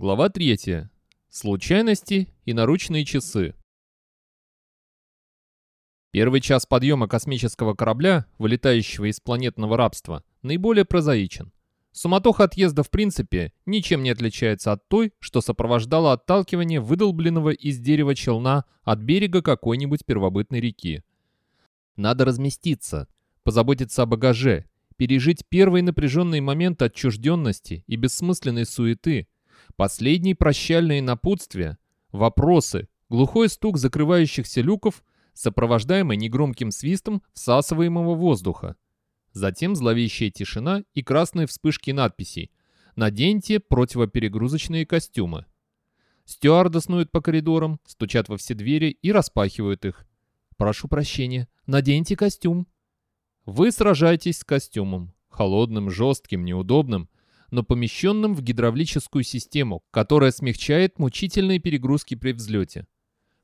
Глава 3. Случайности и наручные часы. Первый час подъема космического корабля, вылетающего из планетного рабства, наиболее прозаичен. Суматоха отъезда в принципе ничем не отличается от той, что сопровождала отталкивание выдолбленного из дерева челна от берега какой-нибудь первобытной реки. Надо разместиться, позаботиться о багаже, пережить первый напряженный момент отчужденности и бессмысленной суеты – Последние прощальные напутствия, вопросы, глухой стук закрывающихся люков, сопровождаемый негромким свистом всасываемого воздуха. Затем зловещая тишина и красные вспышки надписей «Наденьте противоперегрузочные костюмы». Стюарды снуют по коридорам, стучат во все двери и распахивают их. «Прошу прощения, наденьте костюм». Вы сражаетесь с костюмом. Холодным, жестким, неудобным, но помещенным в гидравлическую систему, которая смягчает мучительные перегрузки при взлете.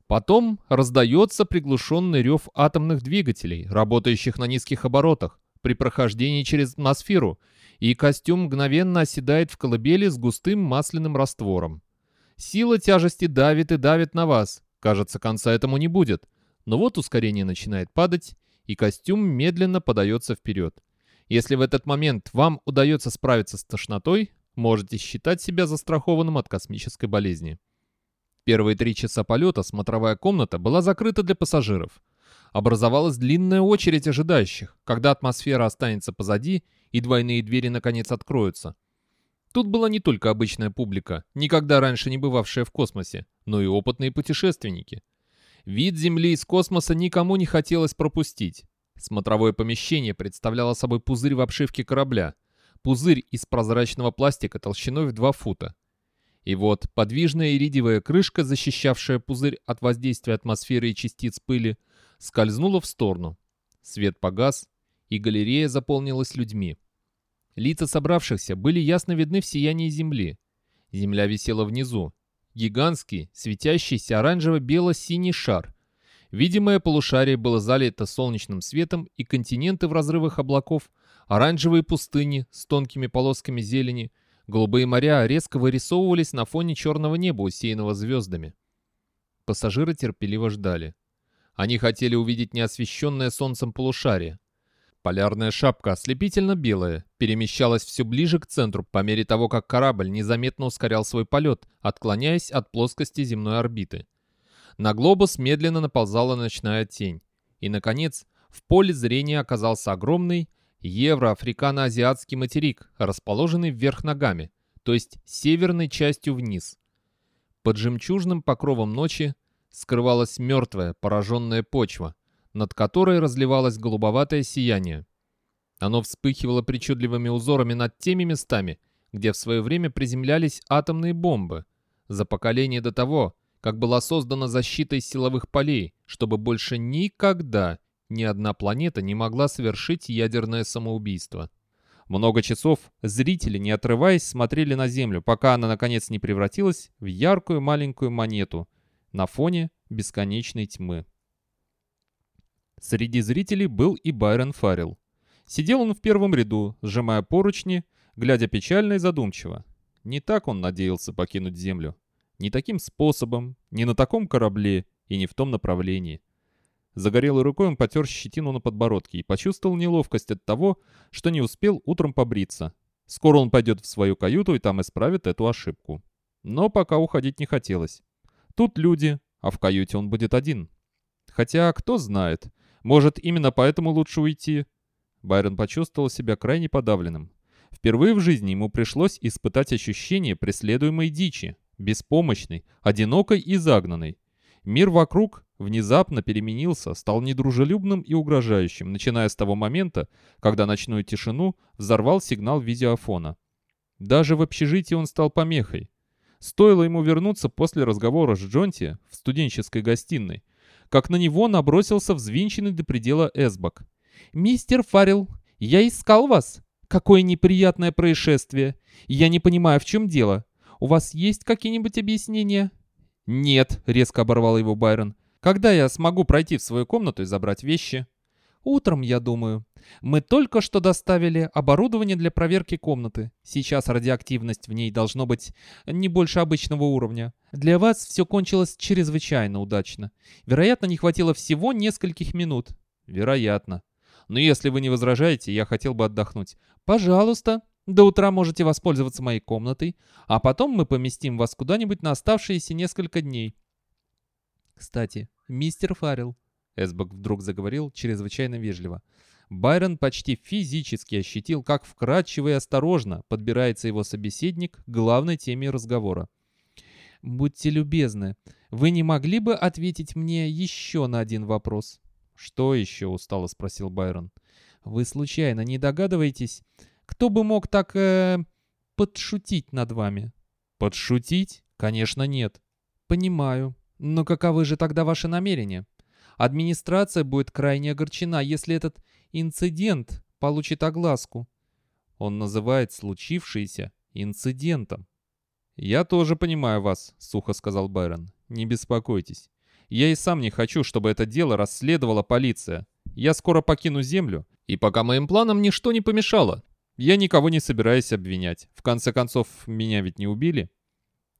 Потом раздается приглушенный рев атомных двигателей, работающих на низких оборотах, при прохождении через атмосферу, и костюм мгновенно оседает в колыбели с густым масляным раствором. Сила тяжести давит и давит на вас. Кажется, конца этому не будет. Но вот ускорение начинает падать, и костюм медленно подается вперед. Если в этот момент вам удается справиться с тошнотой, можете считать себя застрахованным от космической болезни. Первые три часа полета смотровая комната была закрыта для пассажиров. Образовалась длинная очередь ожидающих, когда атмосфера останется позади и двойные двери наконец откроются. Тут была не только обычная публика, никогда раньше не бывавшая в космосе, но и опытные путешественники. Вид Земли из космоса никому не хотелось пропустить. Смотровое помещение представляло собой пузырь в обшивке корабля. Пузырь из прозрачного пластика толщиной в 2 фута. И вот подвижная иридиевая крышка, защищавшая пузырь от воздействия атмосферы и частиц пыли, скользнула в сторону. Свет погас, и галерея заполнилась людьми. Лица собравшихся были ясно видны в сиянии Земли. Земля висела внизу. Гигантский, светящийся оранжево-бело-синий шар, Видимое полушарие было залито солнечным светом, и континенты в разрывах облаков, оранжевые пустыни с тонкими полосками зелени, голубые моря резко вырисовывались на фоне черного неба, усеянного звездами. Пассажиры терпеливо ждали. Они хотели увидеть неосвещенное солнцем полушарие. Полярная шапка, ослепительно белая, перемещалась все ближе к центру по мере того, как корабль незаметно ускорял свой полет, отклоняясь от плоскости земной орбиты. На глобус медленно наползала ночная тень. И, наконец, в поле зрения оказался огромный евро-африкано-азиатский материк, расположенный вверх ногами, то есть северной частью вниз. Под жемчужным покровом ночи скрывалась мертвая, пораженная почва, над которой разливалось голубоватое сияние. Оно вспыхивало причудливыми узорами над теми местами, где в свое время приземлялись атомные бомбы, за поколение до того, как была создана защита из силовых полей, чтобы больше никогда ни одна планета не могла совершить ядерное самоубийство. Много часов зрители, не отрываясь, смотрели на Землю, пока она наконец не превратилась в яркую маленькую монету на фоне бесконечной тьмы. Среди зрителей был и Байрон Фаррелл. Сидел он в первом ряду, сжимая поручни, глядя печально и задумчиво. Не так он надеялся покинуть Землю. Не таким способом, не на таком корабле и не в том направлении. Загорелой рукой он потер щетину на подбородке и почувствовал неловкость от того, что не успел утром побриться. Скоро он пойдет в свою каюту и там исправит эту ошибку. Но пока уходить не хотелось. Тут люди, а в каюте он будет один. Хотя, кто знает, может, именно поэтому лучше уйти. Байрон почувствовал себя крайне подавленным. Впервые в жизни ему пришлось испытать ощущение преследуемой дичи, беспомощной, одинокой и загнанной. Мир вокруг внезапно переменился, стал недружелюбным и угрожающим, начиная с того момента, когда ночную тишину взорвал сигнал видеофона. Даже в общежитии он стал помехой. Стоило ему вернуться после разговора с Джонти в студенческой гостиной, как на него набросился взвинченный до предела Эсбок. «Мистер Фаррелл, я искал вас. Какое неприятное происшествие. Я не понимаю, в чем дело. У вас есть какие-нибудь объяснения?» «Нет», — резко оборвал его Байрон. «Когда я смогу пройти в свою комнату и забрать вещи?» Утром, я думаю. Мы только что доставили оборудование для проверки комнаты. Сейчас радиоактивность в ней должно быть не больше обычного уровня. Для вас все кончилось чрезвычайно удачно. Вероятно, не хватило всего нескольких минут. Вероятно. Но если вы не возражаете, я хотел бы отдохнуть. Пожалуйста. До утра можете воспользоваться моей комнатой, а потом мы поместим вас куда-нибудь на оставшиеся несколько дней. Кстати, мистер Фаррелл, Эсбок вдруг заговорил чрезвычайно вежливо. Байрон почти физически ощутил, как вкрадчиво и осторожно подбирается его собеседник к главной теме разговора. «Будьте любезны, вы не могли бы ответить мне еще на один вопрос?» «Что еще?» — устало спросил Байрон. «Вы случайно не догадываетесь, кто бы мог так, э, подшутить над вами?» «Подшутить? Конечно, нет». «Понимаю. Но каковы же тогда ваши намерения?» Администрация будет крайне огорчена, если этот инцидент получит огласку. Он называет случившееся инцидентом. «Я тоже понимаю вас», — сухо сказал Байрон. «Не беспокойтесь. Я и сам не хочу, чтобы это дело расследовала полиция. Я скоро покину Землю, и пока моим планам ничто не помешало. Я никого не собираюсь обвинять. В конце концов, меня ведь не убили».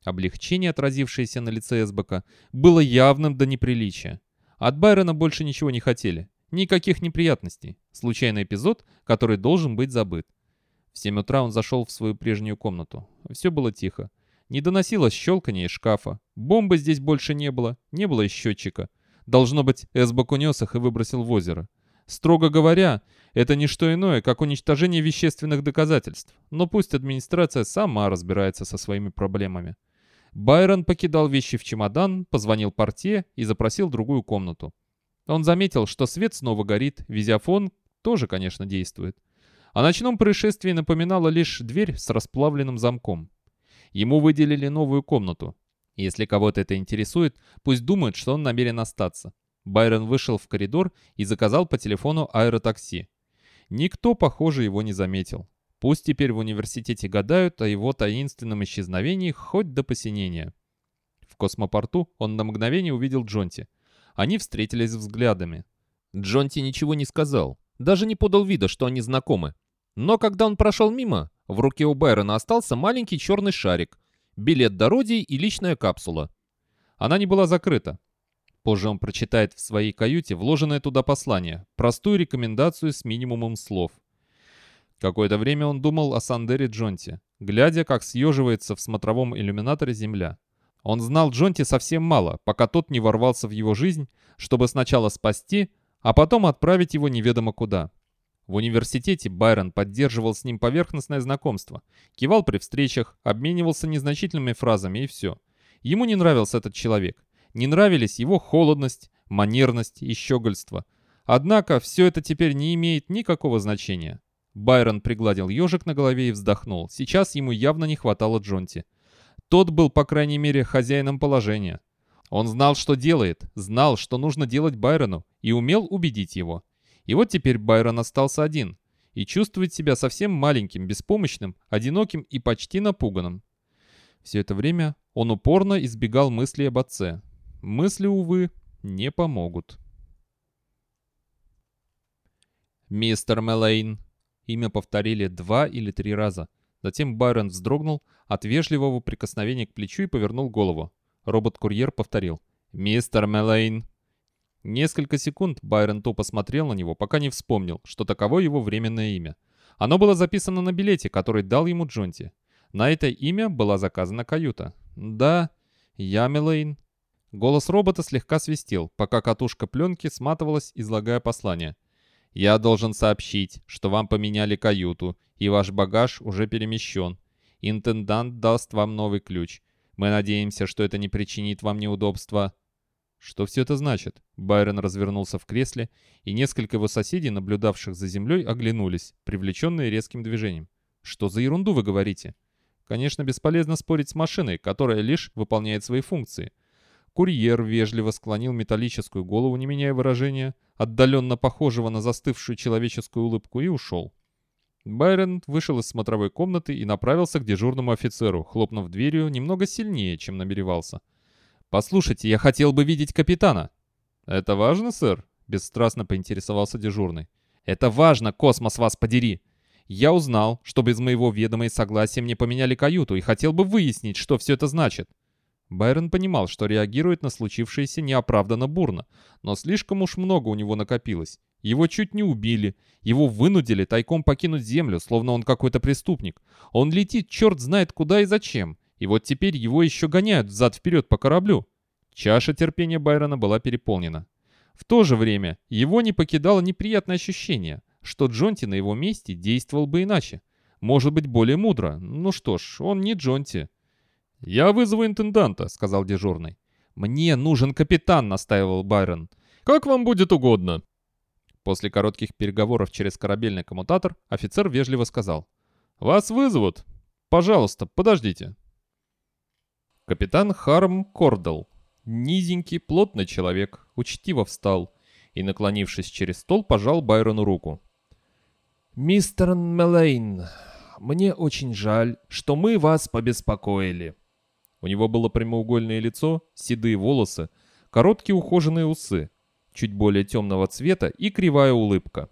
Облегчение, отразившееся на лице Эсбека, было явным до неприличия. От Байрона больше ничего не хотели. Никаких неприятностей. Случайный эпизод, который должен быть забыт. В 7 утра он зашел в свою прежнюю комнату. Все было тихо. Не доносилось щелканье из шкафа. Бомбы здесь больше не было. Не было и счетчика. Должно быть, Эсбок унес их и выбросил в озеро. Строго говоря, это не что иное, как уничтожение вещественных доказательств. Но пусть администрация сама разбирается со своими проблемами. Байрон покидал вещи в чемодан, позвонил портье и запросил другую комнату. Он заметил, что свет снова горит, визиофон тоже, конечно, действует. О ночном происшествии напоминала лишь дверь с расплавленным замком. Ему выделили новую комнату. Если кого-то это интересует, пусть думает, что он намерен остаться. Байрон вышел в коридор и заказал по телефону аэротакси. Никто, похоже, его не заметил. Пусть теперь в университете гадают о его таинственном исчезновении хоть до посинения. В космопорту он на мгновение увидел Джонти. Они встретились взглядами. Джонти ничего не сказал, даже не подал вида, что они знакомы. Но когда он прошел мимо, в руке у Байрона остался маленький черный шарик, билет до Родии и личная капсула. Она не была закрыта. Позже он прочитает в своей каюте вложенное туда послание, простую рекомендацию с минимумом слов – Какое-то время он думал о Сандере Джонти, глядя, как съеживается в смотровом иллюминаторе земля. Он знал Джонти совсем мало, пока тот не ворвался в его жизнь, чтобы сначала спасти, а потом отправить его неведомо куда. В университете Байрон поддерживал с ним поверхностное знакомство, кивал при встречах, обменивался незначительными фразами и все. Ему не нравился этот человек. Не нравились его холодность, манерность и щегольство. Однако все это теперь не имеет никакого значения. Байрон пригладил ежик на голове и вздохнул. Сейчас ему явно не хватало Джонти. Тот был, по крайней мере, хозяином положения. Он знал, что делает, знал, что нужно делать Байрону, и умел убедить его. И вот теперь Байрон остался один и чувствует себя совсем маленьким, беспомощным, одиноким и почти напуганным. Все это время он упорно избегал мыслей об отце. Мысли, увы, не помогут. «Мистер Мелейн», Имя повторили два или три раза. Затем Байрон вздрогнул от вежливого прикосновения к плечу и повернул голову. Робот-курьер повторил. «Мистер Мелейн». Несколько секунд Байрон тупо смотрел на него, пока не вспомнил, что таково его временное имя. Оно было записано на билете, который дал ему Джонти. На это имя была заказана каюта. «Да, я Мелейн». Голос робота слегка свистел, пока катушка пленки сматывалась, излагая послание. Я должен сообщить, что вам поменяли каюту, и ваш багаж уже перемещен. Интендант даст вам новый ключ. Мы надеемся, что это не причинит вам неудобства». «Что все это значит?» Байрон развернулся в кресле, и несколько его соседей, наблюдавших за землей, оглянулись, привлеченные резким движением. «Что за ерунду вы говорите?» «Конечно, бесполезно спорить с машиной, которая лишь выполняет свои функции». Курьер вежливо склонил металлическую голову, не меняя выражения, отдаленно похожего на застывшую человеческую улыбку, и ушел. Байрон вышел из смотровой комнаты и направился к дежурному офицеру, хлопнув дверью немного сильнее, чем намеревался. «Послушайте, я хотел бы видеть капитана». «Это важно, сэр?» — бесстрастно поинтересовался дежурный. «Это важно, космос вас подери! Я узнал, что без моего ведома и согласия мне поменяли каюту, и хотел бы выяснить, что все это значит». Байрон понимал, что реагирует на случившееся неоправданно бурно, но слишком уж много у него накопилось. Его чуть не убили, его вынудили тайком покинуть Землю, словно он какой-то преступник. Он летит черт знает куда и зачем, и вот теперь его еще гоняют взад-вперед по кораблю. Чаша терпения Байрона была переполнена. В то же время его не покидало неприятное ощущение, что Джонти на его месте действовал бы иначе. Может быть, более мудро. Ну что ж, он не Джонти. «Я вызову интенданта», — сказал дежурный. «Мне нужен капитан», — настаивал Байрон. «Как вам будет угодно». После коротких переговоров через корабельный коммутатор офицер вежливо сказал. «Вас вызовут. Пожалуйста, подождите». Капитан Харм Кордел, низенький, плотный человек, учтиво встал и, наклонившись через стол, пожал Байрону руку. «Мистер Мелейн, мне очень жаль, что мы вас побеспокоили». У него было прямоугольное лицо, седые волосы, короткие ухоженные усы, чуть более темного цвета и кривая улыбка.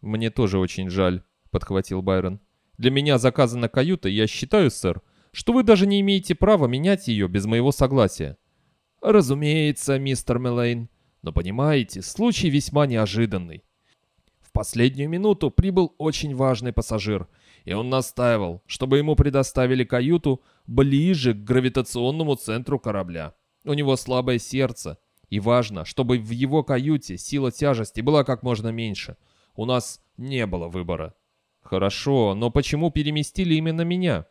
«Мне тоже очень жаль», — подхватил Байрон. «Для меня заказана каюта, я считаю, сэр, что вы даже не имеете права менять ее без моего согласия». «Разумеется, мистер Мелейн, но понимаете, случай весьма неожиданный. В последнюю минуту прибыл очень важный пассажир — и он настаивал, чтобы ему предоставили каюту ближе к гравитационному центру корабля. У него слабое сердце, и важно, чтобы в его каюте сила тяжести была как можно меньше. У нас не было выбора. Хорошо, но почему переместили именно меня?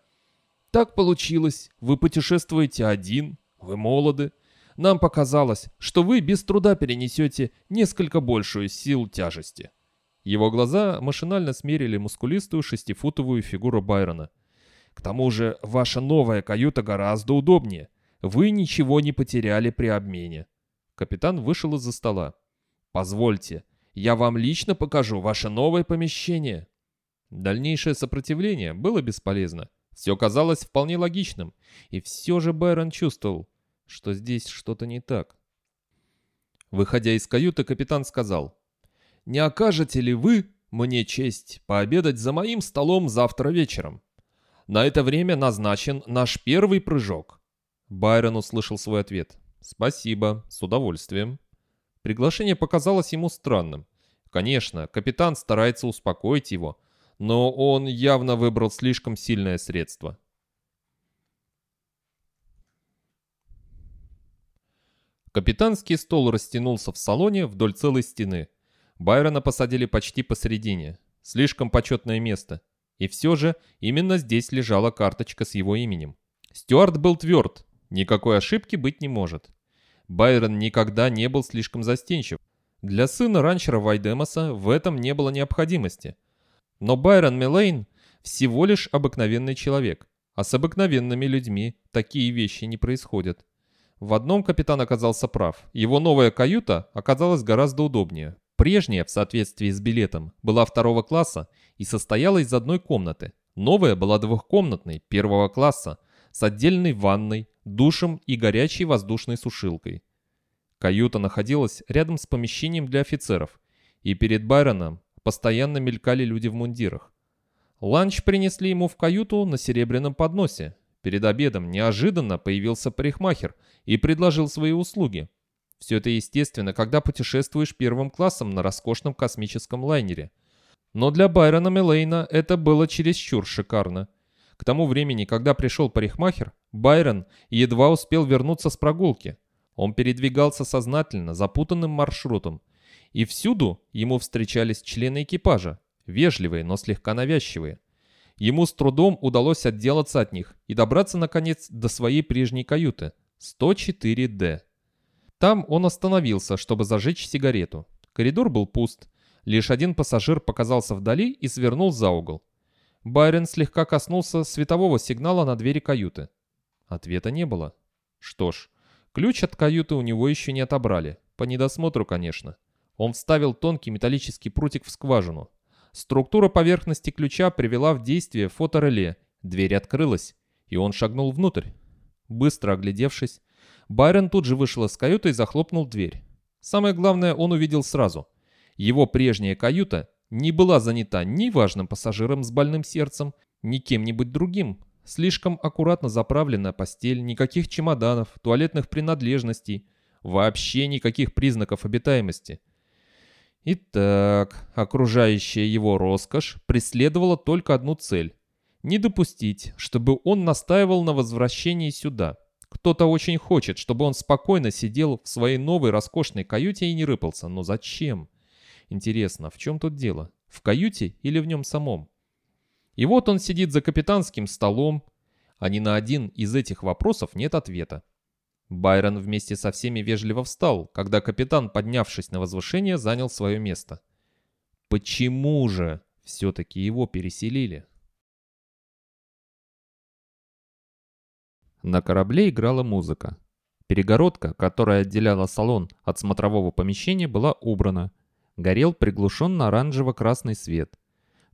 Так получилось. Вы путешествуете один, вы молоды. Нам показалось, что вы без труда перенесете несколько большую силу тяжести. Его глаза машинально смерили мускулистую шестифутовую фигуру Байрона. «К тому же ваша новая каюта гораздо удобнее. Вы ничего не потеряли при обмене». Капитан вышел из-за стола. «Позвольте, я вам лично покажу ваше новое помещение». Дальнейшее сопротивление было бесполезно. Все казалось вполне логичным. И все же Байрон чувствовал, что здесь что-то не так. Выходя из каюты, капитан сказал — не окажете ли вы мне честь пообедать за моим столом завтра вечером? На это время назначен наш первый прыжок». Байрон услышал свой ответ. «Спасибо, с удовольствием». Приглашение показалось ему странным. Конечно, капитан старается успокоить его, но он явно выбрал слишком сильное средство. Капитанский стол растянулся в салоне вдоль целой стены – Байрона посадили почти посередине. Слишком почетное место. И все же именно здесь лежала карточка с его именем. Стюарт был тверд. Никакой ошибки быть не может. Байрон никогда не был слишком застенчив. Для сына ранчера Вайдемоса в этом не было необходимости. Но Байрон Мелейн всего лишь обыкновенный человек. А с обыкновенными людьми такие вещи не происходят. В одном капитан оказался прав. Его новая каюта оказалась гораздо удобнее. Прежняя, в соответствии с билетом, была второго класса и состояла из одной комнаты. Новая была двухкомнатной, первого класса, с отдельной ванной, душем и горячей воздушной сушилкой. Каюта находилась рядом с помещением для офицеров, и перед Байроном постоянно мелькали люди в мундирах. Ланч принесли ему в каюту на серебряном подносе. Перед обедом неожиданно появился парикмахер и предложил свои услуги. Все это естественно, когда путешествуешь первым классом на роскошном космическом лайнере. Но для Байрона Мелейна это было чересчур шикарно. К тому времени, когда пришел парикмахер, Байрон едва успел вернуться с прогулки. Он передвигался сознательно, запутанным маршрутом. И всюду ему встречались члены экипажа, вежливые, но слегка навязчивые. Ему с трудом удалось отделаться от них и добраться, наконец, до своей прежней каюты, 104D. Там он остановился, чтобы зажечь сигарету. Коридор был пуст. Лишь один пассажир показался вдали и свернул за угол. Байрон слегка коснулся светового сигнала на двери каюты. Ответа не было. Что ж, ключ от каюты у него еще не отобрали. По недосмотру, конечно. Он вставил тонкий металлический прутик в скважину. Структура поверхности ключа привела в действие фотореле. Дверь открылась, и он шагнул внутрь. Быстро оглядевшись, Байрон тут же вышел из каюты и захлопнул дверь. Самое главное он увидел сразу. Его прежняя каюта не была занята ни важным пассажиром с больным сердцем, ни кем-нибудь другим. Слишком аккуратно заправленная постель, никаких чемоданов, туалетных принадлежностей, вообще никаких признаков обитаемости. Итак, окружающая его роскошь преследовала только одну цель – не допустить, чтобы он настаивал на возвращении сюда. Кто-то очень хочет, чтобы он спокойно сидел в своей новой роскошной каюте и не рыпался. Но зачем? Интересно, в чем тут дело? В каюте или в нем самом? И вот он сидит за капитанским столом, а ни на один из этих вопросов нет ответа. Байрон вместе со всеми вежливо встал, когда капитан, поднявшись на возвышение, занял свое место. Почему же все-таки его переселили? На корабле играла музыка. Перегородка, которая отделяла салон от смотрового помещения, была убрана. Горел приглушенно оранжево-красный свет.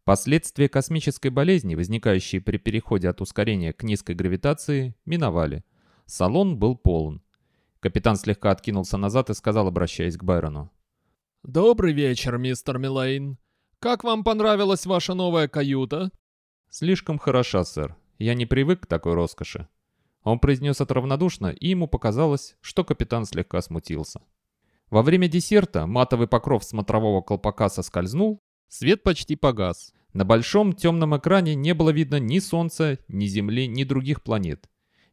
Последствия космической болезни, возникающие при переходе от ускорения к низкой гравитации, миновали. Салон был полон. Капитан слегка откинулся назад и сказал, обращаясь к Байрону. «Добрый вечер, мистер Милейн. Как вам понравилась ваша новая каюта?» «Слишком хороша, сэр. Я не привык к такой роскоши». Он произнес это равнодушно, и ему показалось, что капитан слегка смутился. Во время десерта матовый покров смотрового колпака соскользнул, свет почти погас. На большом темном экране не было видно ни Солнца, ни Земли, ни других планет.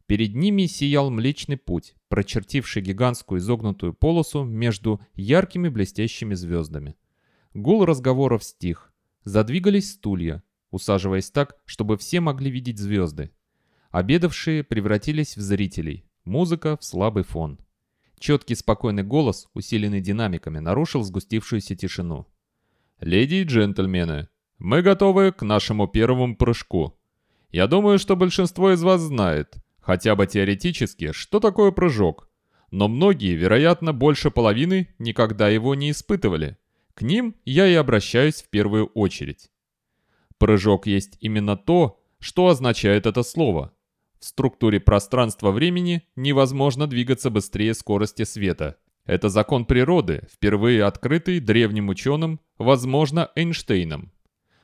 Перед ними сиял Млечный Путь, прочертивший гигантскую изогнутую полосу между яркими блестящими звездами. Гул разговоров стих. Задвигались стулья, усаживаясь так, чтобы все могли видеть звезды. Обедавшие превратились в зрителей, музыка в слабый фон. Четкий спокойный голос, усиленный динамиками, нарушил сгустившуюся тишину. «Леди и джентльмены, мы готовы к нашему первому прыжку. Я думаю, что большинство из вас знает, Хотя бы теоретически, что такое прыжок? Но многие, вероятно, больше половины никогда его не испытывали. К ним я и обращаюсь в первую очередь. Прыжок есть именно то, что означает это слово. В структуре пространства-времени невозможно двигаться быстрее скорости света. Это закон природы, впервые открытый древним ученым, возможно, Эйнштейном.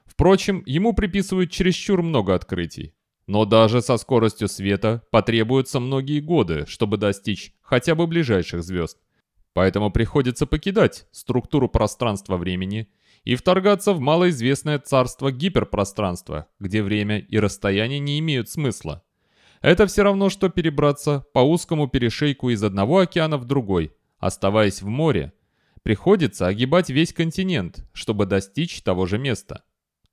Впрочем, ему приписывают чересчур много открытий. Но даже со скоростью света потребуются многие годы, чтобы достичь хотя бы ближайших звезд. Поэтому приходится покидать структуру пространства-времени и вторгаться в малоизвестное царство гиперпространства, где время и расстояние не имеют смысла. Это все равно, что перебраться по узкому перешейку из одного океана в другой, оставаясь в море. Приходится огибать весь континент, чтобы достичь того же места.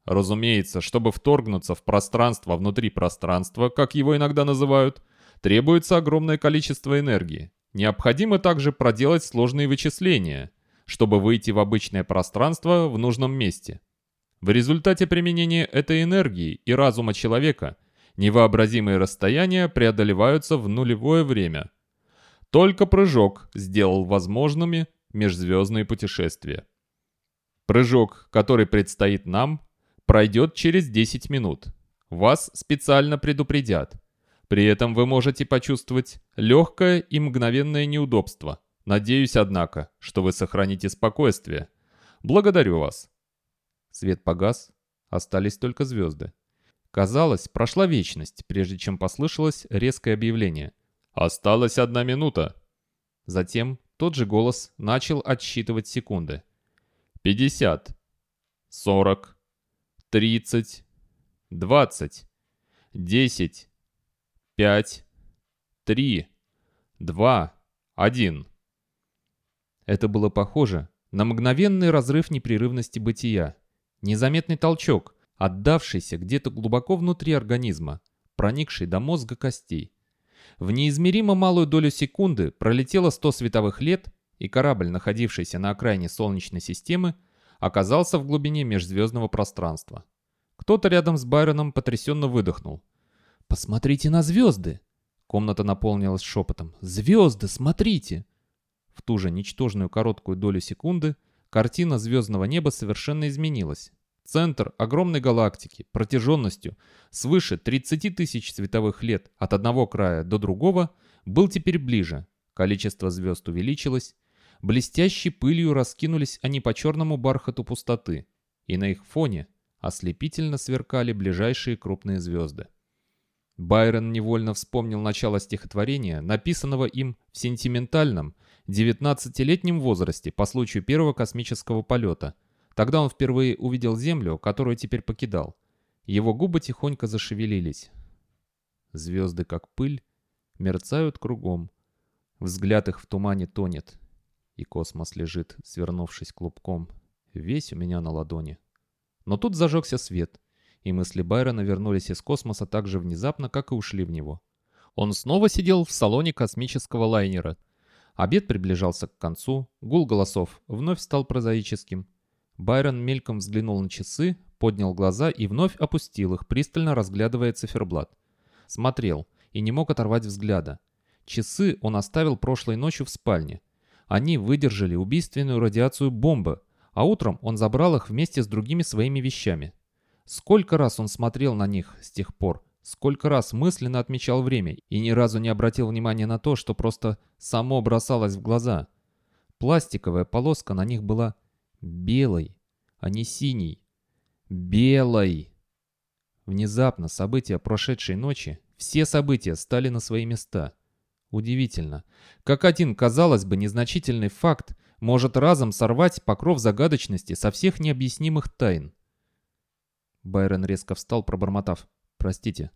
Разумеется, чтобы вторгнуться в пространство внутри пространства, как его иногда называют, требуется огромное количество энергии. Необходимо также проделать сложные вычисления, чтобы выйти в обычное пространство в нужном месте. В результате применения этой энергии и разума человека невообразимые расстояния преодолеваются в нулевое время. Только прыжок сделал возможными межзвездные путешествия. Прыжок, который предстоит нам, пройдет через 10 минут. Вас специально предупредят. При этом вы можете почувствовать легкое и мгновенное неудобство. Надеюсь, однако, что вы сохраните спокойствие. Благодарю вас. Свет погас, остались только звезды. Казалось, прошла вечность, прежде чем послышалось резкое объявление. «Осталась одна минута». Затем тот же голос начал отсчитывать секунды. «Пятьдесят. Сорок тридцать, двадцать, десять, пять, три, два, один. Это было похоже на мгновенный разрыв непрерывности бытия, незаметный толчок, отдавшийся где-то глубоко внутри организма, проникший до мозга костей. В неизмеримо малую долю секунды пролетело 100 световых лет, и корабль, находившийся на окраине Солнечной системы, оказался в глубине межзвездного пространства. Кто-то рядом с Байроном потрясенно выдохнул. «Посмотрите на звезды!» Комната наполнилась шепотом. «Звезды, смотрите!» В ту же ничтожную короткую долю секунды картина звездного неба совершенно изменилась. Центр огромной галактики, протяженностью свыше 30 тысяч световых лет от одного края до другого, был теперь ближе. Количество звезд увеличилось. Блестящей пылью раскинулись они по черному бархату пустоты, и на их фоне ослепительно сверкали ближайшие крупные звезды. Байрон невольно вспомнил начало стихотворения, написанного им в сентиментальном, 19-летнем возрасте по случаю первого космического полета. Тогда он впервые увидел Землю, которую теперь покидал. Его губы тихонько зашевелились. Звезды, как пыль, мерцают кругом. Взгляд их в тумане тонет. И космос лежит, свернувшись клубком, весь у меня на ладони. Но тут зажегся свет, и мысли Байрона вернулись из космоса так же внезапно, как и ушли в него. Он снова сидел в салоне космического лайнера. Обед приближался к концу, гул голосов вновь стал прозаическим. Байрон мельком взглянул на часы, поднял глаза и вновь опустил их, пристально разглядывая циферблат. Смотрел и не мог оторвать взгляда. Часы он оставил прошлой ночью в спальне. Они выдержали убийственную радиацию бомбы, а утром он забрал их вместе с другими своими вещами. Сколько раз он смотрел на них с тех пор, сколько раз мысленно отмечал время и ни разу не обратил внимания на то, что просто само бросалось в глаза. Пластиковая полоска на них была белой, а не синей. Белой! Внезапно события прошедшей ночи, все события стали на свои места. Удивительно, как один, казалось бы, незначительный факт может разом сорвать покров загадочности со всех необъяснимых тайн. Байрон резко встал, пробормотав. «Простите».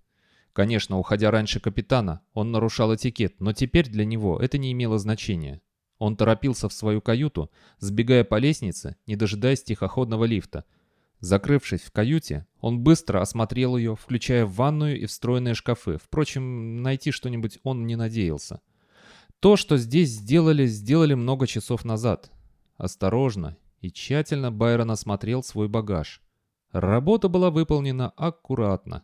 Конечно, уходя раньше капитана, он нарушал этикет, но теперь для него это не имело значения. Он торопился в свою каюту, сбегая по лестнице, не дожидаясь тихоходного лифта – Закрывшись в каюте, он быстро осмотрел ее, включая ванную и встроенные шкафы. Впрочем, найти что-нибудь он не надеялся. То, что здесь сделали, сделали много часов назад. Осторожно и тщательно Байрон осмотрел свой багаж. Работа была выполнена аккуратно.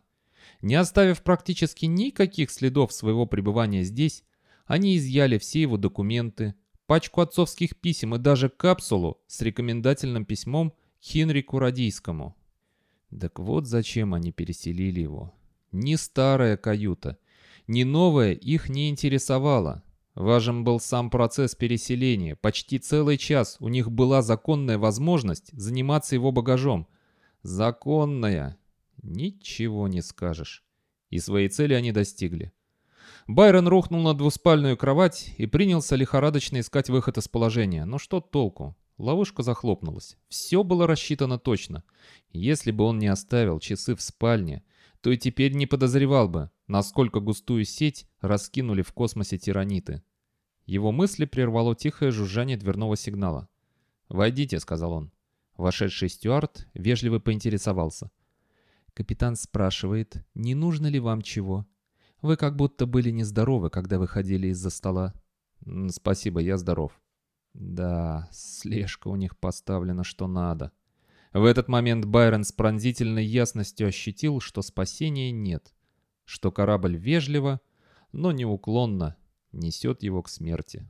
Не оставив практически никаких следов своего пребывания здесь, они изъяли все его документы, пачку отцовских писем и даже капсулу с рекомендательным письмом – Хенрику Радийскому. Так вот зачем они переселили его. Ни старая каюта, ни новая их не интересовала. Важен был сам процесс переселения. Почти целый час у них была законная возможность заниматься его багажом. Законная. Ничего не скажешь. И своей цели они достигли. Байрон рухнул на двуспальную кровать и принялся лихорадочно искать выход из положения. Но что толку? Ловушка захлопнулась. Все было рассчитано точно. Если бы он не оставил часы в спальне, то и теперь не подозревал бы, насколько густую сеть раскинули в космосе тираниты. Его мысли прервало тихое жужжание дверного сигнала. «Войдите», — сказал он. Вошедший стюард вежливо поинтересовался. «Капитан спрашивает, не нужно ли вам чего? Вы как будто были нездоровы, когда выходили из-за стола». «Спасибо, я здоров». Да, слежка у них поставлена что надо. В этот момент Байрон с пронзительной ясностью ощутил, что спасения нет, что корабль вежливо, но неуклонно несет его к смерти.